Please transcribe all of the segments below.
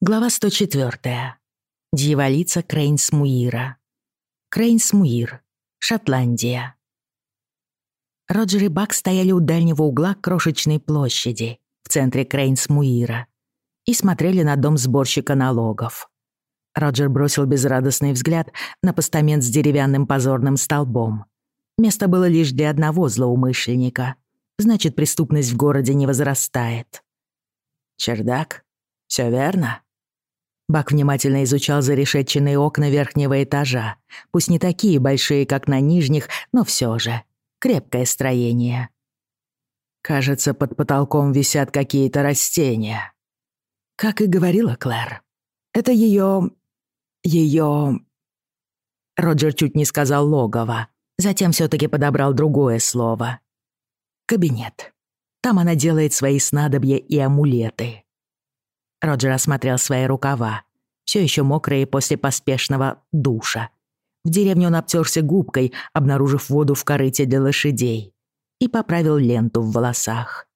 Глава 104. Дьяволица Крейнсмуира. Крейнсмуир. Шотландия. Роджер и Бак стояли у дальнего угла крошечной площади в центре Крейнсмуира и смотрели на дом сборщика налогов. Роджер бросил безрадостный взгляд на постамент с деревянным позорным столбом. Место было лишь для одного злоумышленника. Значит, преступность в городе не возрастает. «Чердак? Все верно?» Бак внимательно изучал зарешетченные окна верхнего этажа. Пусть не такие большие, как на нижних, но все же. Крепкое строение. Кажется, под потолком висят какие-то растения. Как и говорила Клэр. Это ее... ее... Роджер чуть не сказал логово. Затем все таки подобрал другое слово. Кабинет. Там она делает свои снадобья и амулеты. Роджер осмотрел свои рукава, все еще мокрые после поспешного душа. В деревню он обтерся губкой, обнаружив воду в корыте для лошадей, и поправил ленту в волосах.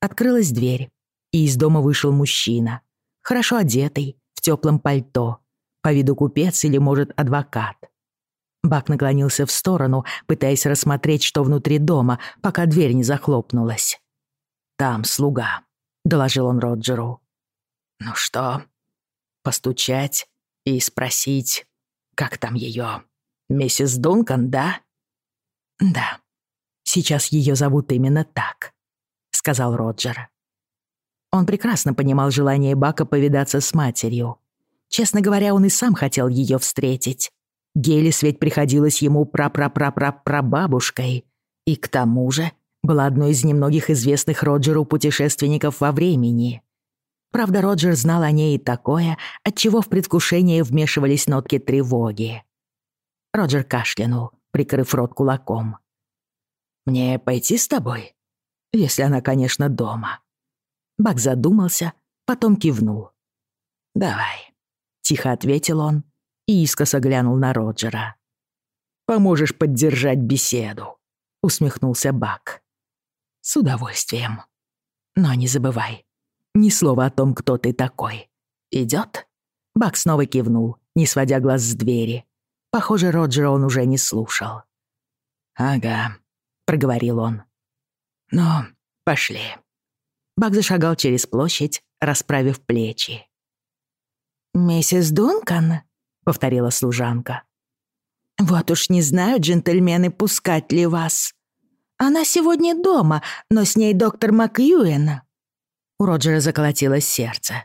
Открылась дверь, и из дома вышел мужчина, хорошо одетый, в теплом пальто, по виду купец или, может, адвокат. Бак наклонился в сторону, пытаясь рассмотреть, что внутри дома, пока дверь не захлопнулась. «Там слуга», — доложил он Роджеру. Ну что, постучать и спросить, как там ее? Миссис Дункан, да? Да. Сейчас ее зовут именно так, сказал Роджер. Он прекрасно понимал желание Бака повидаться с матерью. Честно говоря, он и сам хотел ее встретить. Гелис ведь приходилось ему пра-пра-пра-пра-прабабушкой. И к тому же была одной из немногих известных Роджеру путешественников во времени. Правда, Роджер знал о ней и такое, от чего в предвкушение вмешивались нотки тревоги. Роджер кашлянул, прикрыв рот кулаком. «Мне пойти с тобой? Если она, конечно, дома». Бак задумался, потом кивнул. «Давай», — тихо ответил он и искоса глянул на Роджера. «Поможешь поддержать беседу», — усмехнулся Бак. «С удовольствием. Но не забывай, ни слова о том, кто ты такой. Идёт?» Бак снова кивнул, не сводя глаз с двери. Похоже, Роджера он уже не слушал. «Ага», — проговорил он. «Ну, пошли». Бак зашагал через площадь, расправив плечи. «Миссис Дункан?» — повторила служанка. «Вот уж не знаю, джентльмены, пускать ли вас. Она сегодня дома, но с ней доктор Макьюэн». У Роджера заколотилось сердце.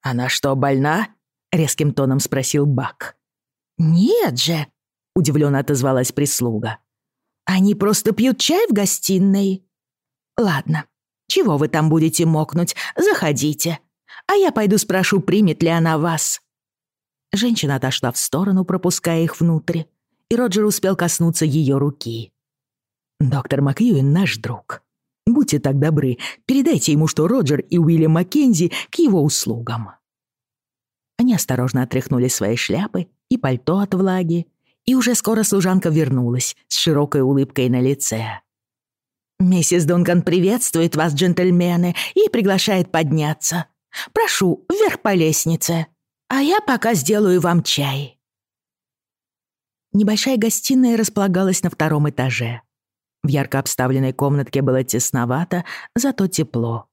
«Она что, больна?» — резким тоном спросил Бак. «Нет же», — удивленно отозвалась прислуга. «Они просто пьют чай в гостиной». «Ладно, чего вы там будете мокнуть? Заходите. А я пойду спрошу, примет ли она вас». Женщина отошла в сторону, пропуская их внутрь, и Роджер успел коснуться ее руки. «Доктор Макьюин наш друг. Будьте так добры, передайте ему, что Роджер и Уильям Маккензи к его услугам». Они осторожно отряхнули свои шляпы и пальто от влаги, и уже скоро служанка вернулась с широкой улыбкой на лице. «Миссис Дунган приветствует вас, джентльмены, и приглашает подняться. Прошу, вверх по лестнице, а я пока сделаю вам чай». Небольшая гостиная располагалась на втором этаже. В ярко обставленной комнатке было тесновато, зато тепло.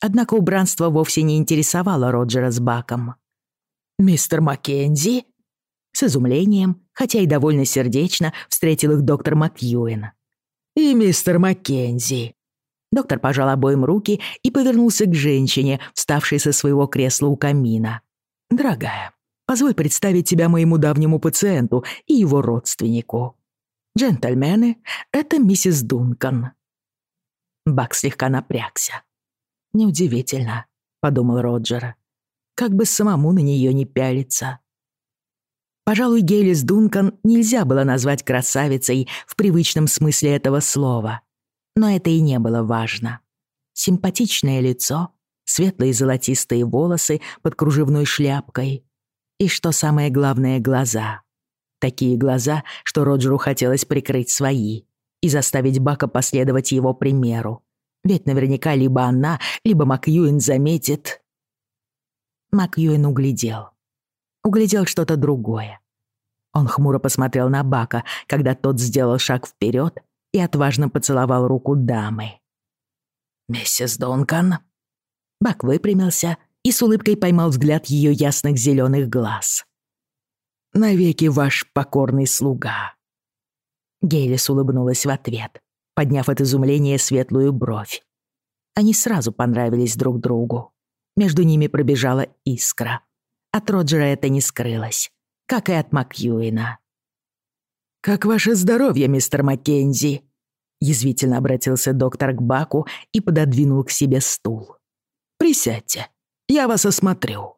Однако убранство вовсе не интересовало Роджера с Баком. «Мистер Маккензи?» С изумлением, хотя и довольно сердечно, встретил их доктор Макьюэн. «И мистер Маккензи». Доктор пожал обоим руки и повернулся к женщине, вставшей со своего кресла у камина. «Дорогая, позволь представить тебя моему давнему пациенту и его родственнику. «Джентльмены, это миссис Дункан». Бак слегка напрягся. «Неудивительно», — подумал Роджер. «Как бы самому на нее не пялиться». Пожалуй, Гейлис Дункан нельзя было назвать красавицей в привычном смысле этого слова. Но это и не было важно. Симпатичное лицо, светлые золотистые волосы под кружевной шляпкой и, что самое главное, глаза — Такие глаза, что Роджеру хотелось прикрыть свои и заставить Бака последовать его примеру. Ведь наверняка либо она, либо Макьюин заметит. Макьюэн углядел. Углядел что-то другое. Он хмуро посмотрел на Бака, когда тот сделал шаг вперед и отважно поцеловал руку дамы. «Миссис Дункан?» Бак выпрямился и с улыбкой поймал взгляд ее ясных зеленых глаз. «Навеки ваш покорный слуга». Гейлис улыбнулась в ответ, подняв от изумления светлую бровь. Они сразу понравились друг другу. Между ними пробежала искра. От Роджера это не скрылось, как и от Макьюина. «Как ваше здоровье, мистер Маккензи?» Язвительно обратился доктор к Баку и пододвинул к себе стул. «Присядьте, я вас осмотрю».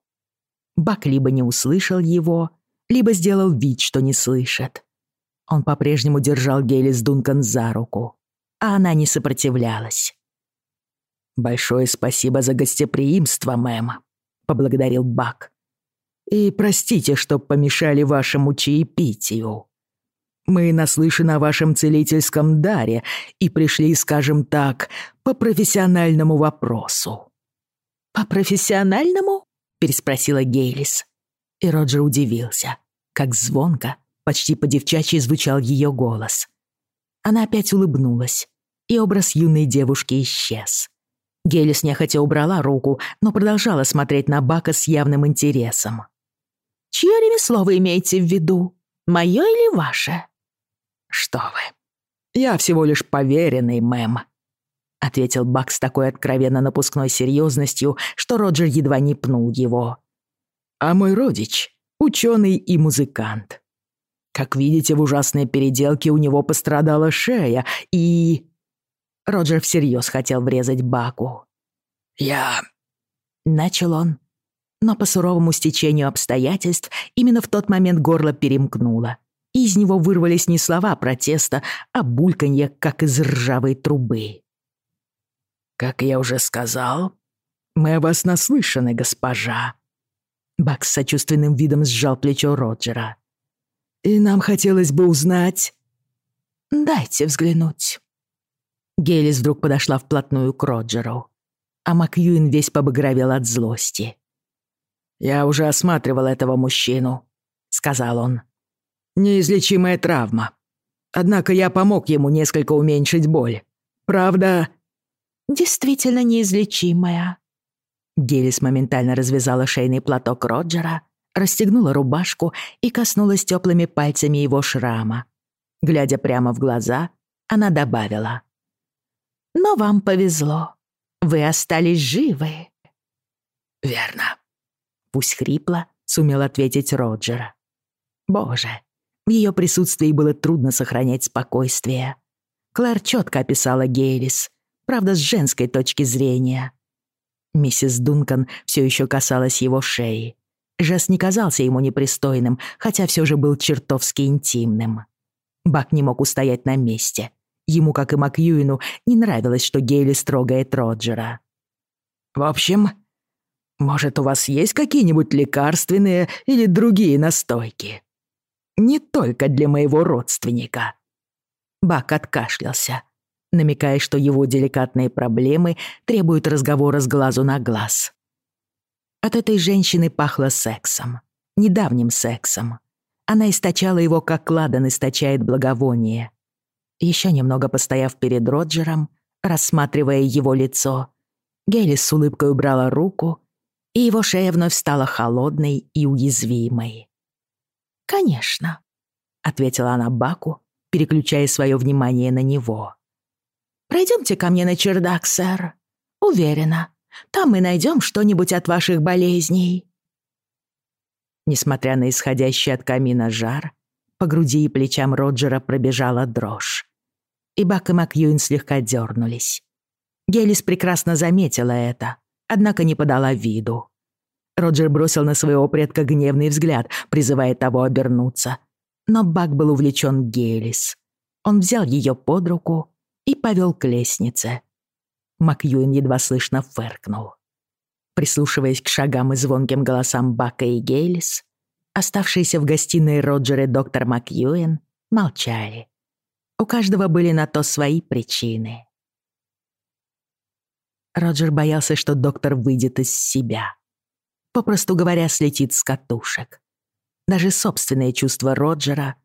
Бак либо не услышал его, либо сделал вид, что не слышит. Он по-прежнему держал Гелис Дункан за руку, а она не сопротивлялась. «Большое спасибо за гостеприимство, мэм», — поблагодарил Бак. «И простите, что помешали вашему чаепитию. Мы наслышаны о вашем целительском даре и пришли, скажем так, по профессиональному вопросу». «По профессиональному?» — переспросила Гейлис. И Роджер удивился, как звонко, почти по-девчачьи звучал ее голос. Она опять улыбнулась, и образ юной девушки исчез. Гелис нехотя убрала руку, но продолжала смотреть на Бака с явным интересом. «Чье ремесло вы имеете в виду? Мое или ваше?» «Что вы? Я всего лишь поверенный, мэм», — ответил Бак с такой откровенно напускной серьезностью, что Роджер едва не пнул его. «А мой родич — ученый и музыкант. Как видите, в ужасной переделке у него пострадала шея, и...» Роджер всерьез хотел врезать Баку. «Я...» — начал он. Но по суровому стечению обстоятельств именно в тот момент горло перемкнуло, и из него вырвались не слова протеста, а бульканье, как из ржавой трубы. «Как я уже сказал, мы о вас наслышаны, госпожа». Бак с сочувственным видом сжал плечо Роджера. «И нам хотелось бы узнать...» «Дайте взглянуть». Гелис вдруг подошла вплотную к Роджеру, а Макьюин весь побагровел от злости. «Я уже осматривал этого мужчину», — сказал он. «Неизлечимая травма. Однако я помог ему несколько уменьшить боль. Правда...» «Действительно неизлечимая». Гелис моментально развязала шейный платок Роджера, расстегнула рубашку и коснулась теплыми пальцами его шрама. Глядя прямо в глаза, она добавила. Но вам повезло. Вы остались живы». «Верно». Пусть хрипло сумел ответить Роджер. «Боже, в ее присутствии было трудно сохранять спокойствие. Клэр четко описала Гейлис, правда, с женской точки зрения. Миссис Дункан все еще касалась его шеи. Жест не казался ему непристойным, хотя все же был чертовски интимным. Бак не мог устоять на месте. Ему, как и Макьюину, не нравилось, что Гейли строгает Роджера. «В общем, может, у вас есть какие-нибудь лекарственные или другие настойки? Не только для моего родственника». Бак откашлялся, намекая, что его деликатные проблемы требуют разговора с глазу на глаз. От этой женщины пахло сексом, недавним сексом. Она источала его, как ладан источает благовоние. Еще немного постояв перед Роджером, рассматривая его лицо, Гелли с улыбкой убрала руку, и его шея вновь стала холодной и уязвимой. «Конечно», — ответила она Баку, переключая свое внимание на него. «Пройдемте ко мне на чердак, сэр. Уверена, там мы найдем что-нибудь от ваших болезней». Несмотря на исходящий от камина жар, по груди и плечам Роджера пробежала дрожь и Бак и Макьюин слегка дернулись. Гелис прекрасно заметила это, однако не подала виду. Роджер бросил на своего предка гневный взгляд, призывая того обернуться. Но Бак был увлечен Гелис. Он взял ее под руку и повел к лестнице. Макьюин едва слышно фыркнул. Прислушиваясь к шагам и звонким голосам Бака и Гейлис, оставшиеся в гостиной Роджер и доктор Макьюин молчали. У каждого были на то свои причины. Роджер боялся, что доктор выйдет из себя. попросту говоря, слетит с катушек. Даже собственное чувство Роджера,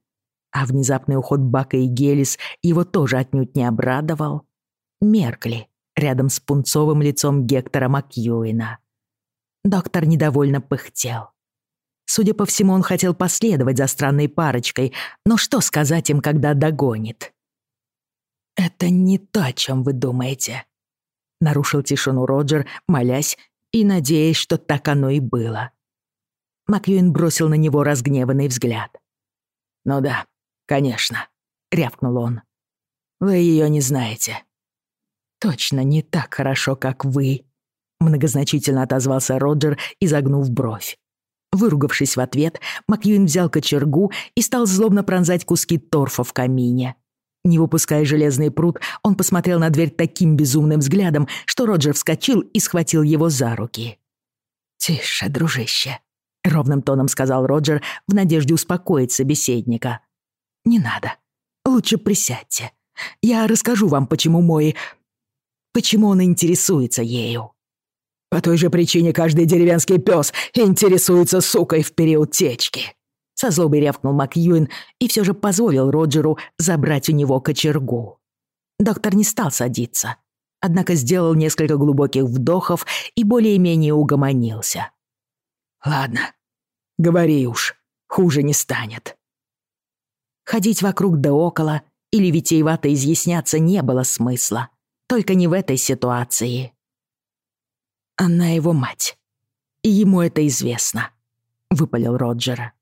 а внезапный уход Бака и Гелис его тоже отнюдь не обрадовал, меркли рядом с пунцовым лицом Гектора Макьюина. Доктор недовольно пыхтел. Судя по всему, он хотел последовать за странной парочкой, но что сказать им, когда догонит? «Это не то, о чем вы думаете», — нарушил тишину Роджер, молясь и надеясь, что так оно и было. Макьюин бросил на него разгневанный взгляд. «Ну да, конечно», — рявкнул он. «Вы ее не знаете». «Точно не так хорошо, как вы», — многозначительно отозвался Роджер, изогнув бровь. Выругавшись в ответ, Макьюин взял кочергу и стал злобно пронзать куски торфа в камине. Не выпуская железный пруд, он посмотрел на дверь таким безумным взглядом, что Роджер вскочил и схватил его за руки. «Тише, дружище», — ровным тоном сказал Роджер в надежде успокоить собеседника. «Не надо. Лучше присядьте. Я расскажу вам, почему мой... почему он интересуется ею». По той же причине каждый деревенский пес интересуется сукой в период течки. Со злобой рявкнул Макьюин и все же позволил Роджеру забрать у него кочергу. Доктор не стал садиться, однако сделал несколько глубоких вдохов и более-менее угомонился. «Ладно, говори уж, хуже не станет». Ходить вокруг да около или витиевато изъясняться не было смысла, только не в этой ситуации. Она его мать. И ему это известно», — выпалил Роджера.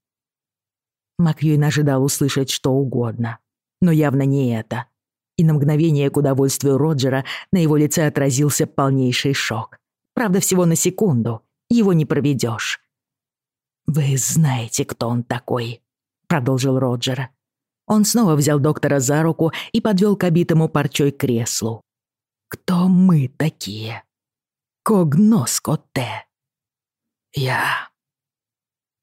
Макьюин ожидал услышать что угодно, но явно не это. И на мгновение к удовольствию Роджера на его лице отразился полнейший шок. Правда, всего на секунду. Его не проведешь. «Вы знаете, кто он такой», — продолжил Роджер. Он снова взял доктора за руку и подвел к обитому парчой креслу. «Кто мы такие?» Когноско те. Я.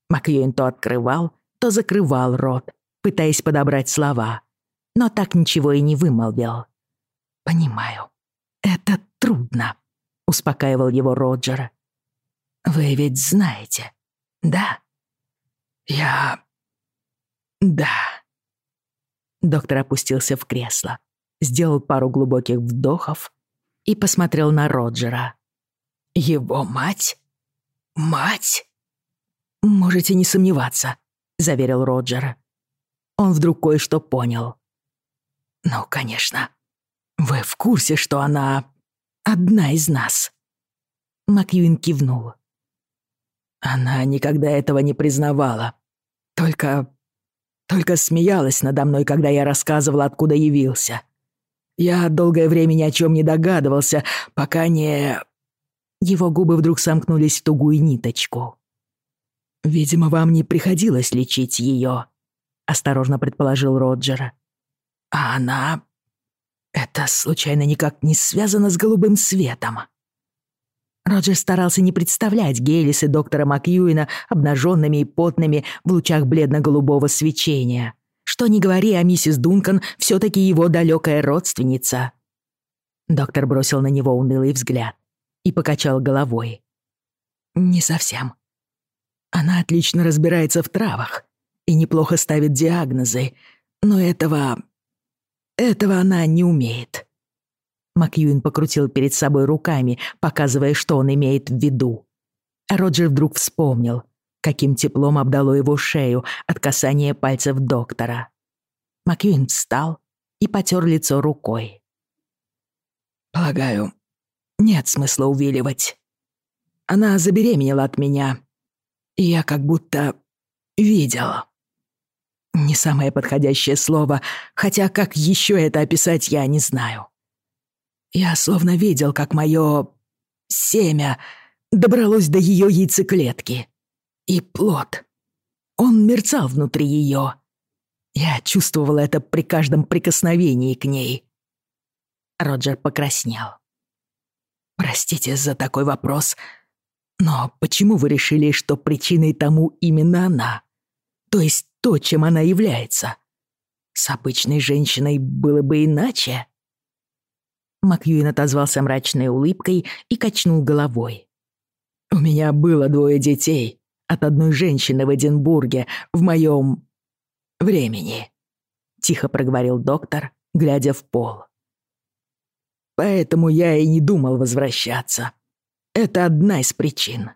Макьюин то открывал, то закрывал рот, пытаясь подобрать слова, но так ничего и не вымолвил. «Понимаю, это трудно», — успокаивал его Роджер. «Вы ведь знаете, да?» «Я... да». Доктор опустился в кресло, сделал пару глубоких вдохов и посмотрел на Роджера. Его мать? Мать? Можете не сомневаться, заверил Роджер. Он вдруг кое-что понял. Ну, конечно. Вы в курсе, что она одна из нас? Макьюин кивнул. Она никогда этого не признавала. Только... Только смеялась надо мной, когда я рассказывал, откуда явился. Я долгое время ни о чем не догадывался, пока не... Его губы вдруг сомкнулись в тугую ниточку. «Видимо, вам не приходилось лечить ее», — осторожно предположил Роджер. «А она... это случайно никак не связано с голубым светом?» Роджер старался не представлять Гейлис и доктора Макьюина обнаженными и потными в лучах бледно-голубого свечения. Что ни говори, а миссис Дункан все таки его далекая родственница. Доктор бросил на него унылый взгляд и покачал головой. «Не совсем. Она отлично разбирается в травах и неплохо ставит диагнозы, но этого... этого она не умеет». Макьюин покрутил перед собой руками, показывая, что он имеет в виду. Роджер вдруг вспомнил, каким теплом обдало его шею от касания пальцев доктора. Макьюин встал и потер лицо рукой. «Полагаю, нет смысла увиливать. Она забеременела от меня, и я как будто видел. Не самое подходящее слово, хотя как еще это описать, я не знаю. Я словно видел, как мое семя добралось до ее яйцеклетки. И плод. Он мерцал внутри ее. Я чувствовал это при каждом прикосновении к ней. Роджер покраснел. Простите за такой вопрос, но почему вы решили, что причиной тому именно она? То есть то, чем она является? С обычной женщиной было бы иначе?» Макьюин отозвался мрачной улыбкой и качнул головой. У меня было двое детей от одной женщины в Эдинбурге в моем времени», — тихо проговорил доктор, глядя в пол. «Поэтому я и не думал возвращаться. Это одна из причин».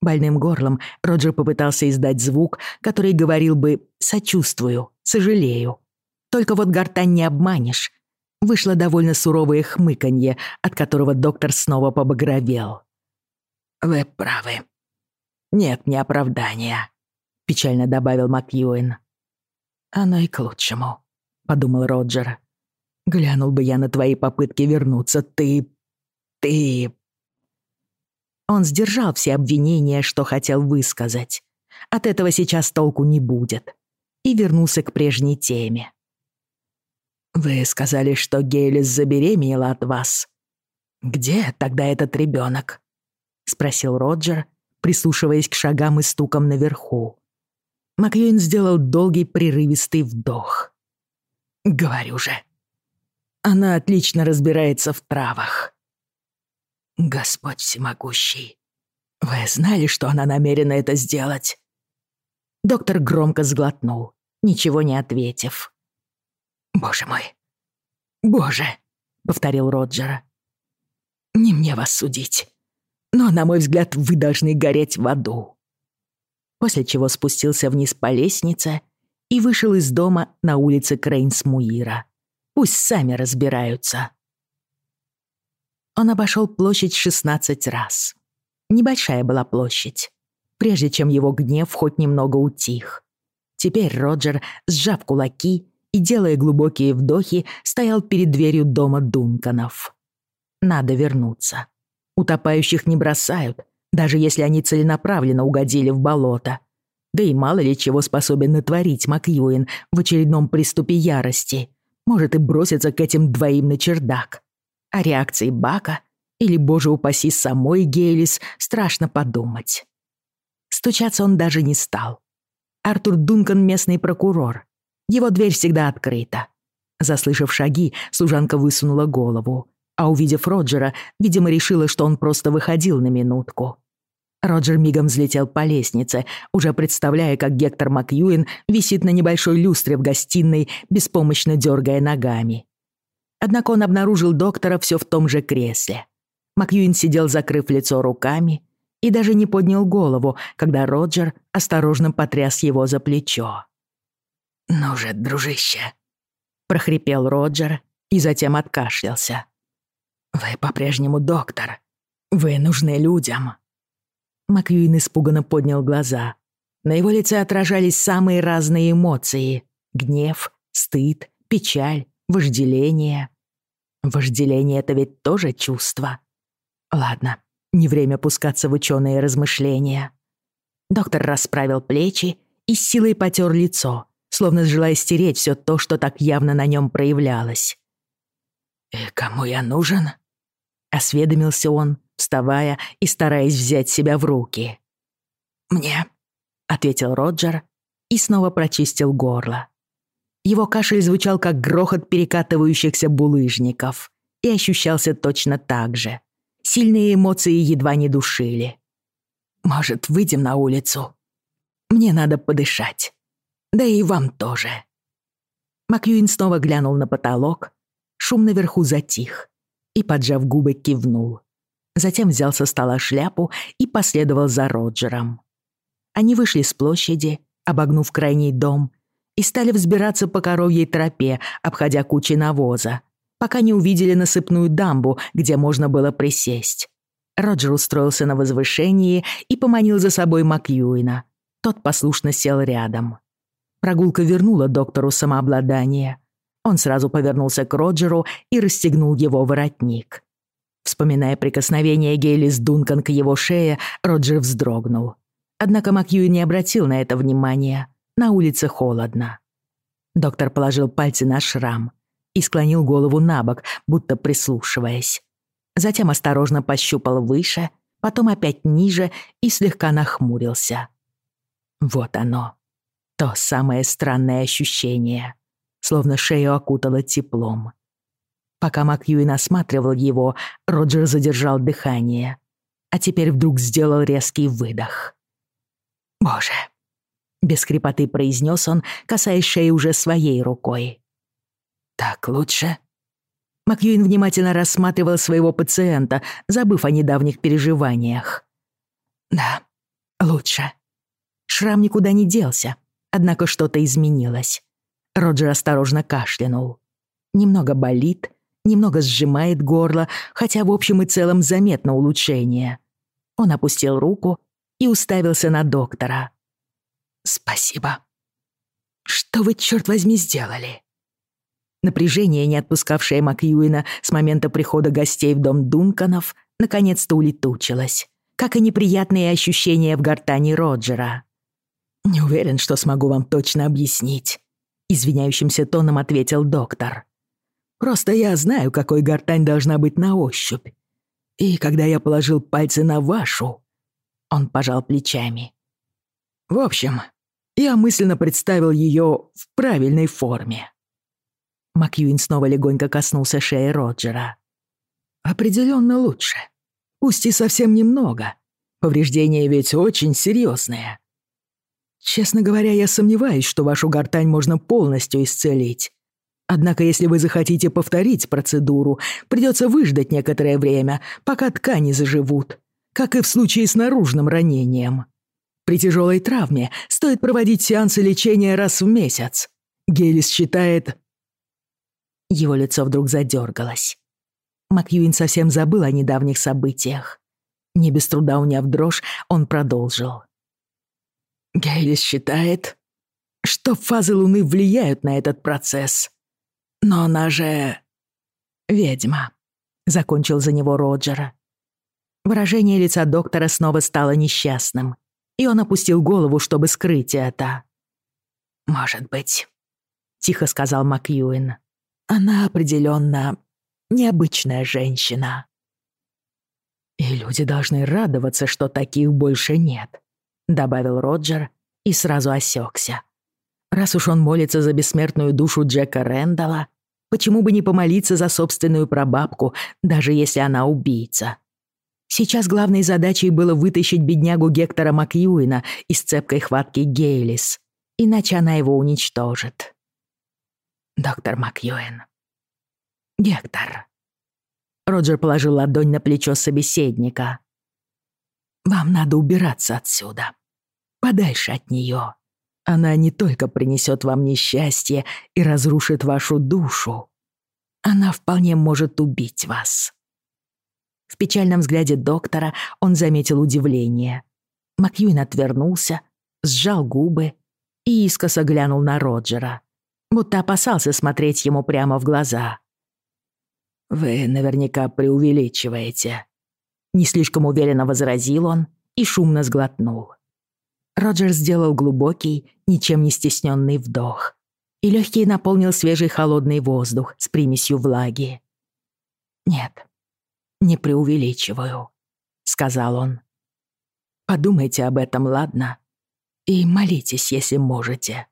Больным горлом Роджер попытался издать звук, который говорил бы «сочувствую», «сожалею». Только вот гортань не обманешь. Вышло довольно суровое хмыканье, от которого доктор снова побагровел. «Вы правы. Нет не оправдания», — печально добавил Макьюин. «Оно и к лучшему», — подумал Роджер. «Глянул бы я на твои попытки вернуться, ты... ты...» Он сдержал все обвинения, что хотел высказать. От этого сейчас толку не будет. И вернулся к прежней теме. «Вы сказали, что Гейлис забеременела от вас. Где тогда этот ребенок? спросил Роджер, прислушиваясь к шагам и стукам наверху. Макьюин сделал долгий прерывистый вдох. «Говорю же, она отлично разбирается в травах. Господь всемогущий, вы знали, что она намерена это сделать?» Доктор громко сглотнул, ничего не ответив. «Боже мой! Боже!» — повторил Роджер. «Не мне вас судить, но, на мой взгляд, вы должны гореть в аду». После чего спустился вниз по лестнице и вышел из дома на улице Крейнсмуира. Пусть сами разбираются. Он обошел площадь 16 раз. Небольшая была площадь, прежде чем его гнев хоть немного утих. Теперь Роджер, сжав кулаки и делая глубокие вдохи, стоял перед дверью дома Дунканов. Надо вернуться. Утопающих не бросают, даже если они целенаправленно угодили в болото. Да и мало ли чего способен натворить Макьюин в очередном приступе ярости. Может и броситься к этим двоим на чердак. О реакции Бака или, боже упаси, самой Гейлис страшно подумать. Стучаться он даже не стал. Артур Дункан — местный прокурор. Его дверь всегда открыта. Заслышав шаги, служанка высунула голову, а увидев Роджера, видимо, решила, что он просто выходил на минутку. Роджер мигом взлетел по лестнице, уже представляя, как Гектор Макьюин висит на небольшой люстре в гостиной, беспомощно дергая ногами. Однако он обнаружил доктора все в том же кресле. Макьюин сидел, закрыв лицо руками, и даже не поднял голову, когда Роджер осторожно потряс его за плечо. «Ну же, дружище!» — прохрипел Роджер и затем откашлялся. «Вы по-прежнему доктор. Вы нужны людям». Макьюин испуганно поднял глаза. На его лице отражались самые разные эмоции — гнев, стыд, печаль, вожделение. Вожделение — это ведь тоже чувство. Ладно, не время пускаться в ученые размышления. Доктор расправил плечи и с силой потер лицо, словно желая стереть все то, что так явно на нем проявлялось. «И кому я нужен?» — осведомился он, вставая и стараясь взять себя в руки. «Мне», — ответил Роджер и снова прочистил горло. Его кашель звучал как грохот перекатывающихся булыжников и ощущался точно так же. Сильные эмоции едва не душили. «Может, выйдем на улицу? Мне надо подышать. Да и вам тоже». Макьюин снова глянул на потолок, шум наверху затих и, поджав губы, кивнул. Затем взял со стола шляпу и последовал за Роджером. Они вышли с площади, обогнув крайний дом, и стали взбираться по коровьей тропе, обходя кучи навоза, пока не увидели насыпную дамбу, где можно было присесть. Роджер устроился на возвышении и поманил за собой Макьюина. Тот послушно сел рядом. Прогулка вернула доктору самообладание. Он сразу повернулся к Роджеру и расстегнул его воротник. Вспоминая прикосновение Гейлис Дункан к его шее, Роджер вздрогнул. Однако Макьюин не обратил на это внимания. На улице холодно. Доктор положил пальцы на шрам и склонил голову на бок, будто прислушиваясь. Затем осторожно пощупал выше, потом опять ниже и слегка нахмурился. Вот оно. То самое странное ощущение, словно шею окутало теплом. Пока Макьюин осматривал его, Роджер задержал дыхание. а теперь вдруг сделал резкий выдох. «Боже!» — без хрипоты произнес он, касаясь шеи уже своей рукой. «Так лучше?» Макьюин внимательно рассматривал своего пациента, забыв о недавних переживаниях. «Да, лучше». Шрам никуда не делся, однако что-то изменилось. Роджер осторожно кашлянул. Немного болит, немного сжимает горло, хотя в общем и целом заметно улучшение. Он опустил руку и уставился на доктора. «Спасибо. Что вы, черт возьми, сделали?» Напряжение, не отпускавшее Макьюина с момента прихода гостей в дом Дунканов, наконец-то улетучилось, как и неприятные ощущения в гортани Роджера. «Не уверен, что смогу вам точно объяснить», — извиняющимся тоном ответил доктор. «Просто я знаю, какой гортань должна быть на ощупь. И когда я положил пальцы на вашу...» Он пожал плечами. «В общем, я мысленно представил ее в правильной форме». Макьюин снова легонько коснулся шеи Роджера. «Определенно лучше. Пусть и совсем немного. Повреждения ведь очень серьезные. Честно говоря, я сомневаюсь, что вашу гортань можно полностью исцелить. Однако, если вы захотите повторить процедуру, придется выждать некоторое время, пока ткани заживут, как и в случае с наружным ранением. При тяжелой травме стоит проводить сеансы лечения раз в месяц. Гелис считает... Его лицо вдруг задергалось. Макьюин совсем забыл о недавних событиях. Не без труда уняв дрожь, он продолжил. Гейлис считает, что фазы Луны влияют на этот процесс. Но она же... ведьма. Закончил за него Роджера. Выражение лица доктора снова стало несчастным, и он опустил голову, чтобы скрыть это. «Может быть», — тихо сказал Макьюин. «Она определенно необычная женщина». «И люди должны радоваться, что таких больше нет», — добавил Роджер и сразу осекся. Раз уж он молится за бессмертную душу Джека Рэндалла, почему бы не помолиться за собственную прабабку, даже если она убийца? Сейчас главной задачей было вытащить беднягу Гектора Макьюина из цепкой хватки Гейлис, иначе она его уничтожит. Доктор Макьюин. Гектор. Роджер положил ладонь на плечо собеседника. «Вам надо убираться отсюда подальше от нее. Она не только принесет вам несчастье и разрушит вашу душу, она вполне может убить вас. В печальном взгляде доктора он заметил удивление. Макьюин отвернулся, сжал губы и искоса глянул на Роджера, будто опасался смотреть ему прямо в глаза. «Вы наверняка преувеличиваете», — не слишком уверенно возразил он и шумно сглотнул. Роджер сделал глубокий, ничем не стесненный вдох. И легкий наполнил свежий холодный воздух с примесью влаги. «Нет, не преувеличиваю», — сказал он. «Подумайте об этом, ладно? И молитесь, если можете.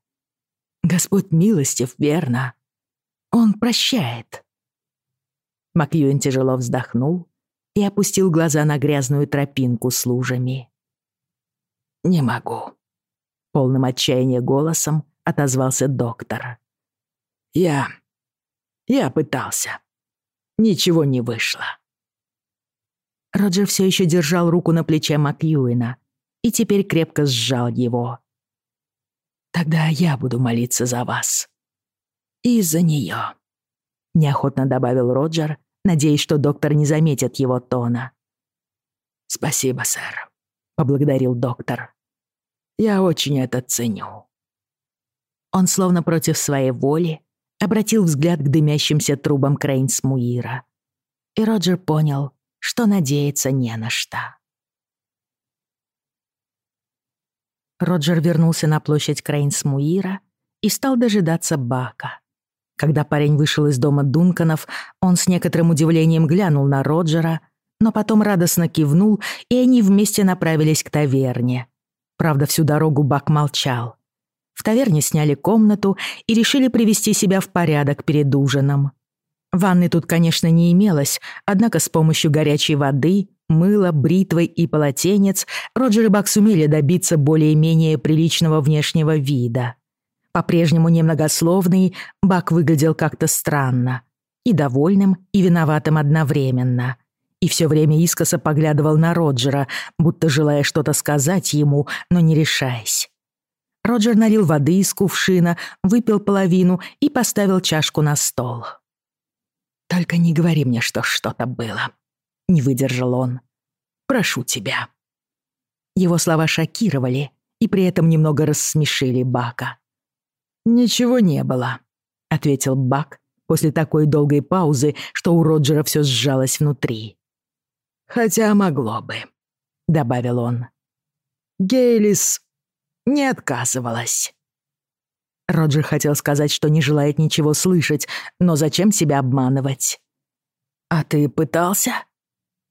Господь милостив, верно? Он прощает». Макьюин тяжело вздохнул и опустил глаза на грязную тропинку с лужами. «Не могу», — полным отчаяния голосом отозвался доктор. «Я... я пытался. Ничего не вышло». Роджер все еще держал руку на плече Макьюина и теперь крепко сжал его. «Тогда я буду молиться за вас. И за нее», — неохотно добавил Роджер, надеясь, что доктор не заметит его тона. «Спасибо, сэр», — поблагодарил доктор. Я очень это ценю». Он словно против своей воли обратил взгляд к дымящимся трубам Крейнсмуира. И Роджер понял, что надеяться не на что. Роджер вернулся на площадь Крейнсмуира и стал дожидаться Бака. Когда парень вышел из дома Дунканов, он с некоторым удивлением глянул на Роджера, но потом радостно кивнул, и они вместе направились к таверне, Правда, всю дорогу Бак молчал. В таверне сняли комнату и решили привести себя в порядок перед ужином. Ванны тут, конечно, не имелось, однако с помощью горячей воды мыло, бритвы и полотенец, Роджер и Бак сумели добиться более-менее приличного внешнего вида. По-прежнему немногословный, Бак выглядел как-то странно. И довольным, и виноватым одновременно. И все время искоса поглядывал на Роджера, будто желая что-то сказать ему, но не решаясь. Роджер налил воды из кувшина, выпил половину и поставил чашку на стол. «Только не говори мне, что что-то было», — не выдержал он. «Прошу тебя». Его слова шокировали и при этом немного рассмешили Бака. «Ничего не было», — ответил Бак после такой долгой паузы, что у Роджера все сжалось внутри. «Хотя могло бы», — добавил он. «Гейлис не отказывалась». Роджер хотел сказать, что не желает ничего слышать, но зачем себя обманывать? «А ты пытался?»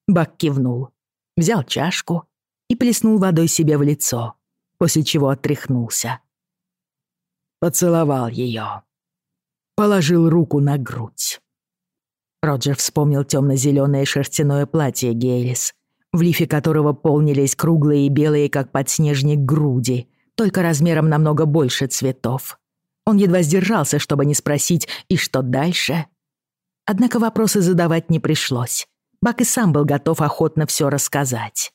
Бак кивнул, взял чашку и плеснул водой себе в лицо, после чего отряхнулся. Поцеловал ее. Положил руку на грудь. Роджер вспомнил темно-зеленое шерстяное платье Гейлис, в лифе которого полнились круглые и белые, как подснежник, груди, только размером намного больше цветов. Он едва сдержался, чтобы не спросить «и что дальше?». Однако вопросы задавать не пришлось. Бак и сам был готов охотно все рассказать.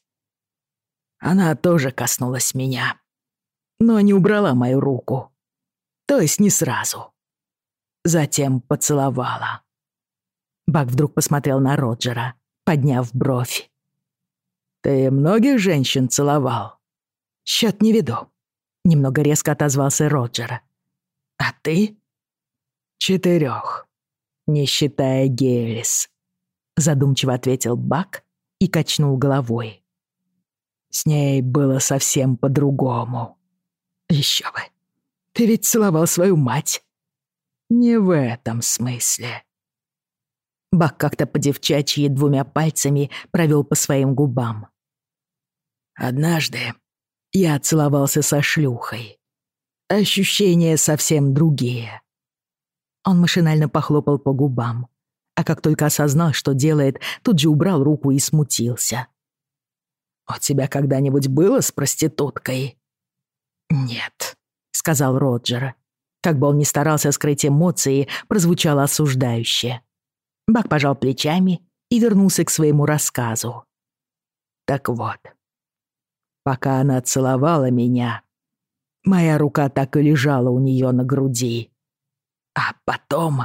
Она тоже коснулась меня, но не убрала мою руку. То есть не сразу. Затем поцеловала. Бак вдруг посмотрел на Роджера, подняв бровь. «Ты многих женщин целовал?» «Счет не веду», — немного резко отозвался Роджер. «А ты?» «Четырёх, не считая Гелис», — задумчиво ответил Бак и качнул головой. «С ней было совсем по-другому». «Ещё бы, ты ведь целовал свою мать». «Не в этом смысле», Бак как-то по-девчачьи двумя пальцами провел по своим губам. «Однажды я целовался со шлюхой. Ощущения совсем другие». Он машинально похлопал по губам, а как только осознал, что делает, тут же убрал руку и смутился. «У тебя когда-нибудь было с проституткой?» «Нет», — сказал Роджер. Как бы он ни старался скрыть эмоции, прозвучало осуждающе. Бак пожал плечами и вернулся к своему рассказу. Так вот, пока она целовала меня, моя рука так и лежала у нее на груди. А потом,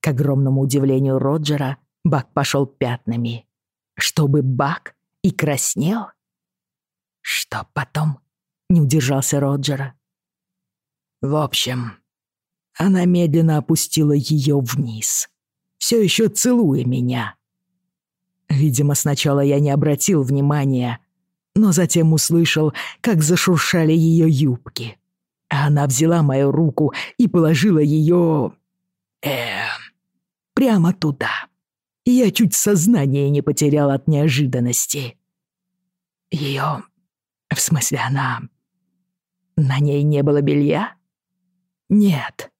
к огромному удивлению Роджера, Бак пошел пятнами. Чтобы Бак и краснел? Что потом? Не удержался Роджера. В общем, она медленно опустила ее вниз все еще целуя меня. Видимо, сначала я не обратил внимания, но затем услышал, как зашуршали ее юбки. Она взяла мою руку и положила ее... Э, прямо туда. Я чуть сознание не потерял от неожиданности. Ее... В смысле, она... На ней не было белья? Нет.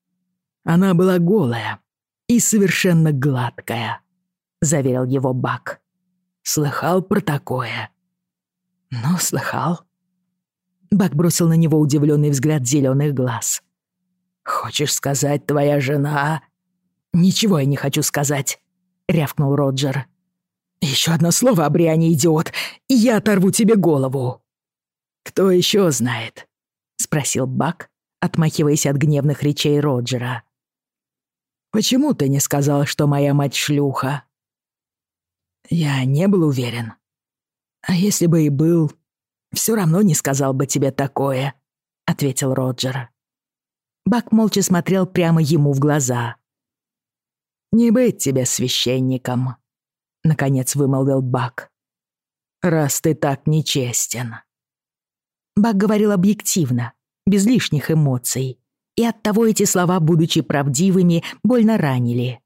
Она была голая, и совершенно гладкая», — заверил его Бак. «Слыхал про такое?» «Ну, слыхал». Бак бросил на него удивленный взгляд зеленых глаз. «Хочешь сказать, твоя жена...» «Ничего я не хочу сказать», — рявкнул Роджер. «Еще одно слово о идиот, и я оторву тебе голову». «Кто еще знает?» — спросил Бак, отмахиваясь от гневных речей Роджера. Почему ты не сказал, что моя мать шлюха?» «Я не был уверен. А если бы и был, все равно не сказал бы тебе такое», — ответил Роджер. Бак молча смотрел прямо ему в глаза. «Не быть тебе священником», — наконец вымолвил Бак. «Раз ты так нечестен». Бак говорил объективно, без лишних эмоций. И оттого эти слова, будучи правдивыми, больно ранили.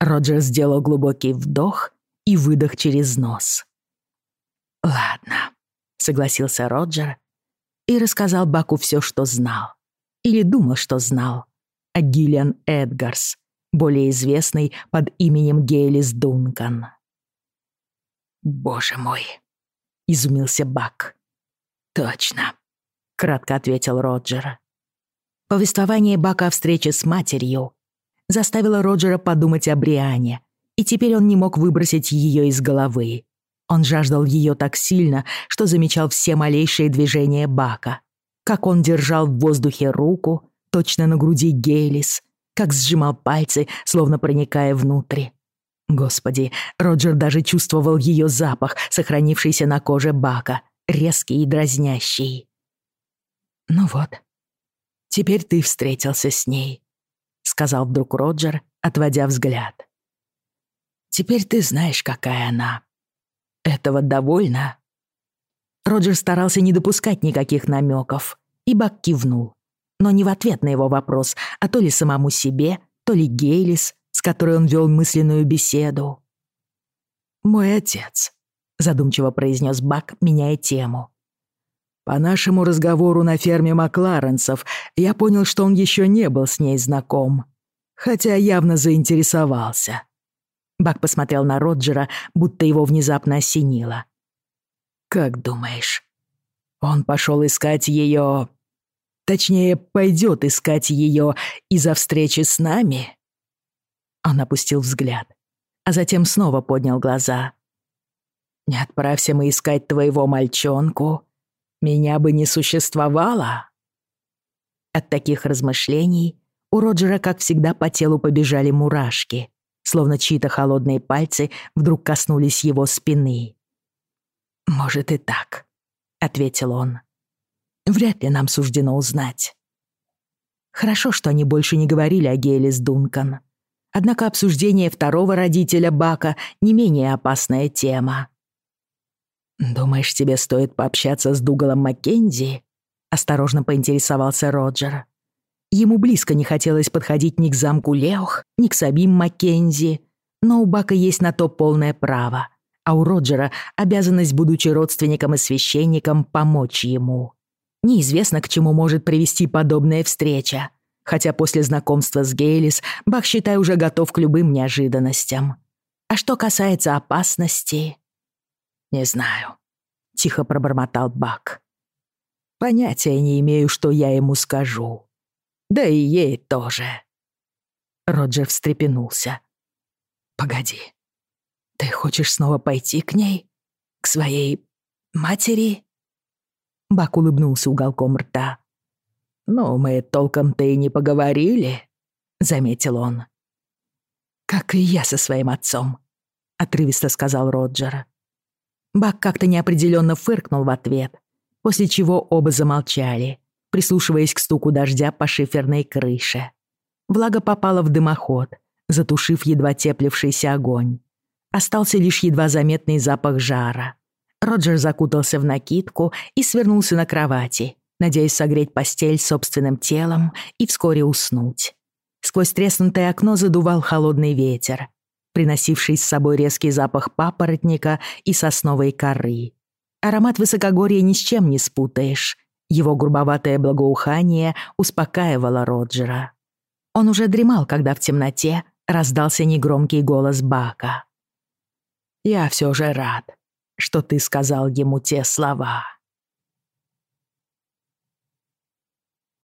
Роджер сделал глубокий вдох и выдох через нос. «Ладно», — согласился Роджер и рассказал Баку все, что знал. Или думал, что знал. О Гиллиан Эдгарс, более известный под именем Гейлис Дункан. «Боже мой!» — изумился Бак. «Точно», — кратко ответил Роджер. Повествование Бака о встрече с матерью заставило Роджера подумать о Бриане, и теперь он не мог выбросить ее из головы. Он жаждал ее так сильно, что замечал все малейшие движения Бака. Как он держал в воздухе руку, точно на груди Гейлис, как сжимал пальцы, словно проникая внутрь. Господи, Роджер даже чувствовал ее запах, сохранившийся на коже Бака, резкий и дразнящий. «Ну вот, теперь ты встретился с ней», — сказал вдруг Роджер, отводя взгляд. «Теперь ты знаешь, какая она. Этого довольно?» Роджер старался не допускать никаких намеков, и Бак кивнул. Но не в ответ на его вопрос, а то ли самому себе, то ли Гейлис, с которой он вел мысленную беседу. «Мой отец», — задумчиво произнес Бак, меняя тему. «По нашему разговору на ферме Макларенсов я понял, что он еще не был с ней знаком, хотя явно заинтересовался». Бак посмотрел на Роджера, будто его внезапно осенило. «Как думаешь, он пошел искать ее... Точнее, пойдет искать ее из-за встречи с нами?» Он опустил взгляд, а затем снова поднял глаза. «Не отправься мы искать твоего мальчонку, меня бы не существовало». От таких размышлений у Роджера, как всегда, по телу побежали мурашки, словно чьи-то холодные пальцы вдруг коснулись его спины. «Может и так», — ответил он. «Вряд ли нам суждено узнать». Хорошо, что они больше не говорили о Гейлис Дункан. Однако обсуждение второго родителя Бака не менее опасная тема. «Думаешь, тебе стоит пообщаться с Дугалом Маккензи?» — осторожно поинтересовался Роджер. Ему близко не хотелось подходить ни к замку Леох, ни к Сабим Маккензи, но у Бака есть на то полное право, а у Роджера обязанность, будучи родственником и священником, помочь ему. Неизвестно, к чему может привести подобная встреча — Хотя после знакомства с Гейлис Бах, считай, уже готов к любым неожиданностям. А что касается опасности... Не знаю. Тихо пробормотал Бак. Понятия не имею, что я ему скажу. Да и ей тоже. Роджер встрепенулся. «Погоди. Ты хочешь снова пойти к ней? К своей матери?» Бак улыбнулся уголком рта. «Ну, мы толком-то и не поговорили», — заметил он. «Как и я со своим отцом», — отрывисто сказал Роджер. Бак как-то неопределенно фыркнул в ответ, после чего оба замолчали, прислушиваясь к стуку дождя по шиферной крыше. Влага попала в дымоход, затушив едва теплившийся огонь. Остался лишь едва заметный запах жара. Роджер закутался в накидку и свернулся на кровати, надеясь согреть постель собственным телом и вскоре уснуть. Сквозь треснутое окно задувал холодный ветер, приносивший с собой резкий запах папоротника и сосновой коры. Аромат высокогорья ни с чем не спутаешь. Его грубоватое благоухание успокаивало Роджера. Он уже дремал, когда в темноте раздался негромкий голос Бака. «Я все же рад, что ты сказал ему те слова».